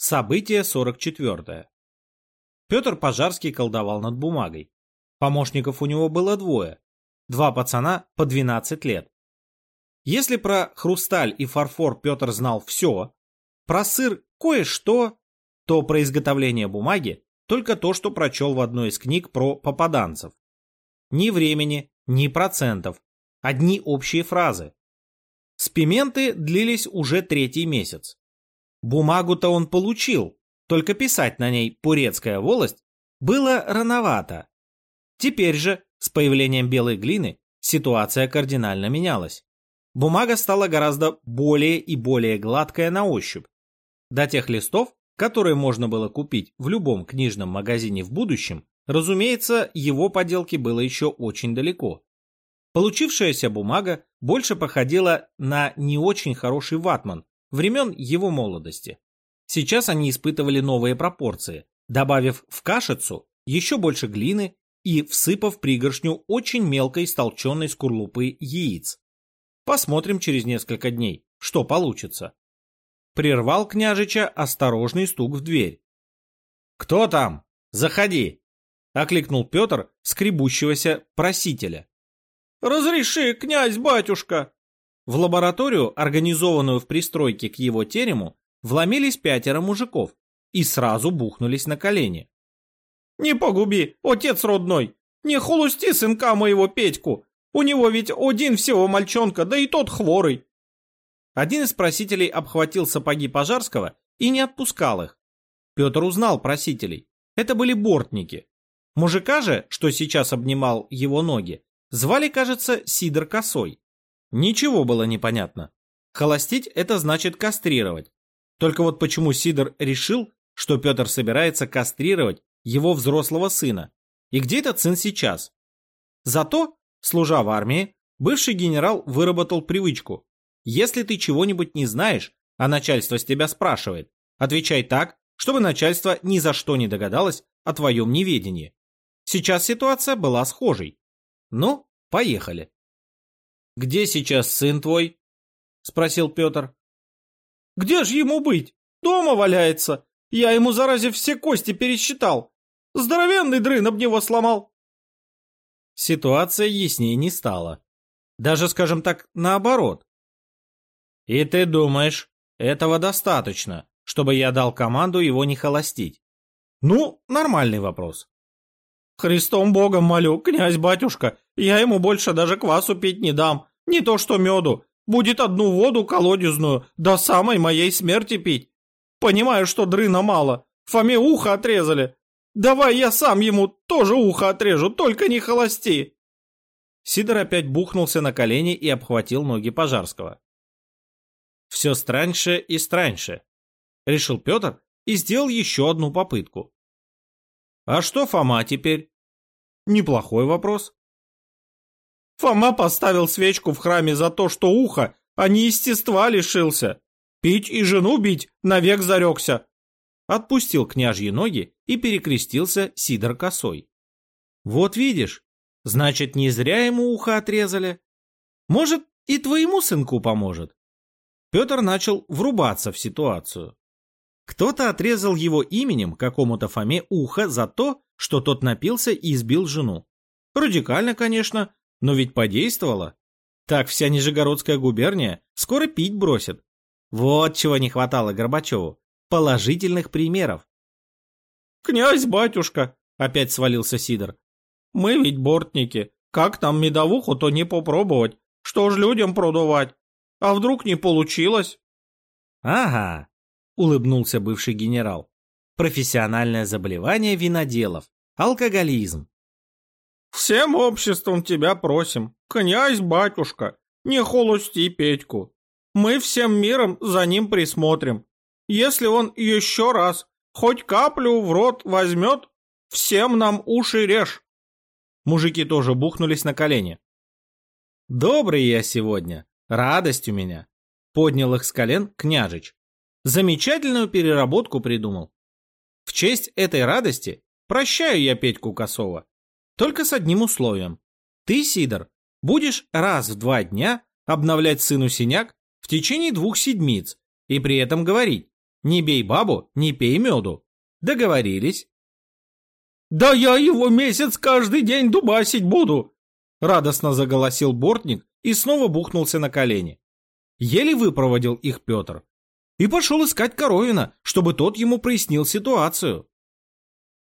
Событие 44. Петр Пожарский колдовал над бумагой. Помощников у него было двое. Два пацана по 12 лет. Если про хрусталь и фарфор Петр знал все, про сыр кое-что, то про изготовление бумаги только то, что прочел в одной из книг про попаданцев. Ни времени, ни процентов, одни общие фразы. Спименты длились уже третий месяц. Бумагу-то он получил, только писать на ней «Пурецкая волость» было рановато. Теперь же, с появлением белой глины, ситуация кардинально менялась. Бумага стала гораздо более и более гладкая на ощупь. До тех листов, которые можно было купить в любом книжном магазине в будущем, разумеется, его поделки было еще очень далеко. Получившаяся бумага больше походила на не очень хороший ватман времен его молодости. Сейчас они испытывали новые пропорции, добавив в кашицу еще больше глины и всыпав пригоршню очень мелкой столченной скорлупы яиц. Посмотрим через несколько дней, что получится. Прервал княжича осторожный стук в дверь. «Кто там? Заходи!» — окликнул Петр скребущегося просителя. «Разреши, князь-батюшка!» В лабораторию, организованную в пристройке к его терему, вломились пятеро мужиков и сразу бухнулись на колени. «Не погуби, отец родной! Не холусти сынка моего Петьку! У него ведь один всего мальчонка, да и тот хворый!» Один из просителей обхватил сапоги Пожарского и не отпускал их. Петр узнал просителей. Это были бортники. Мужика же, что сейчас обнимал его ноги, звали, кажется, Сидор Косой. Ничего было непонятно. Холостить – это значит кастрировать. Только вот почему Сидор решил, что Петр собирается кастрировать его взрослого сына, и где этот сын сейчас? Зато, служа в армии, бывший генерал выработал привычку. Если ты чего-нибудь не знаешь, а начальство с тебя спрашивает, отвечай так, чтобы начальство ни за что не догадалось о твоем неведении. Сейчас ситуация была схожей. Ну, поехали. «Где сейчас сын твой?» — спросил Петр. «Где же ему быть? Дома валяется. Я ему, заразе, все кости пересчитал. Здоровенный дрын об него сломал». Ситуация яснее не стала. Даже, скажем так, наоборот. «И ты думаешь, этого достаточно, чтобы я дал команду его не холостить?» Ну, нормальный вопрос. «Христом Богом молю, князь-батюшка, я ему больше даже квасу пить не дам. Не то что меду. Будет одну воду колодезную до самой моей смерти пить. Понимаю, что дрына мало. Фоме ухо отрезали. Давай я сам ему тоже ухо отрежу, только не холости. Сидор опять бухнулся на колени и обхватил ноги Пожарского. Все страньше и страньше, решил Петр и сделал еще одну попытку. А что Фома теперь? Неплохой вопрос. Фома поставил свечку в храме за то, что ухо, а не естества лишился. Пить и жену бить навек зарекся. Отпустил княжьи ноги и перекрестился Сидор косой. Вот видишь, значит, не зря ему ухо отрезали. Может, и твоему сынку поможет. Петр начал врубаться в ситуацию. Кто-то отрезал его именем какому-то Фоме ухо за то, что тот напился и избил жену. Радикально, конечно, но ведь подействовало. Так вся Нижегородская губерния скоро пить бросит. Вот чего не хватало Горбачеву. Положительных примеров. «Князь-батюшка!» — опять свалился Сидор. «Мы ведь бортники. Как там медовуху-то не попробовать? Что ж людям продувать? А вдруг не получилось?» «Ага», — улыбнулся бывший генерал. «Профессиональное заболевание виноделов. Алкоголизм. Всем обществом тебя просим, князь-батюшка, не холости Петьку. Мы всем миром за ним присмотрим. Если он еще раз хоть каплю в рот возьмет, всем нам уши режь. Мужики тоже бухнулись на колени. Добрый я сегодня, радость у меня. Поднял их с колен княжич. Замечательную переработку придумал. В честь этой радости прощаю я Петьку Косова. Только с одним условием. Ты, Сидор, будешь раз в два дня обновлять сыну синяк в течение двух седмиц и при этом говорить Не бей бабу, не пей меду. Договорились? «Да я его месяц каждый день дубасить буду!» Радостно заголосил бортник и снова бухнулся на колени. Еле выпроводил их Петр. И пошел искать Коровина, чтобы тот ему прояснил ситуацию.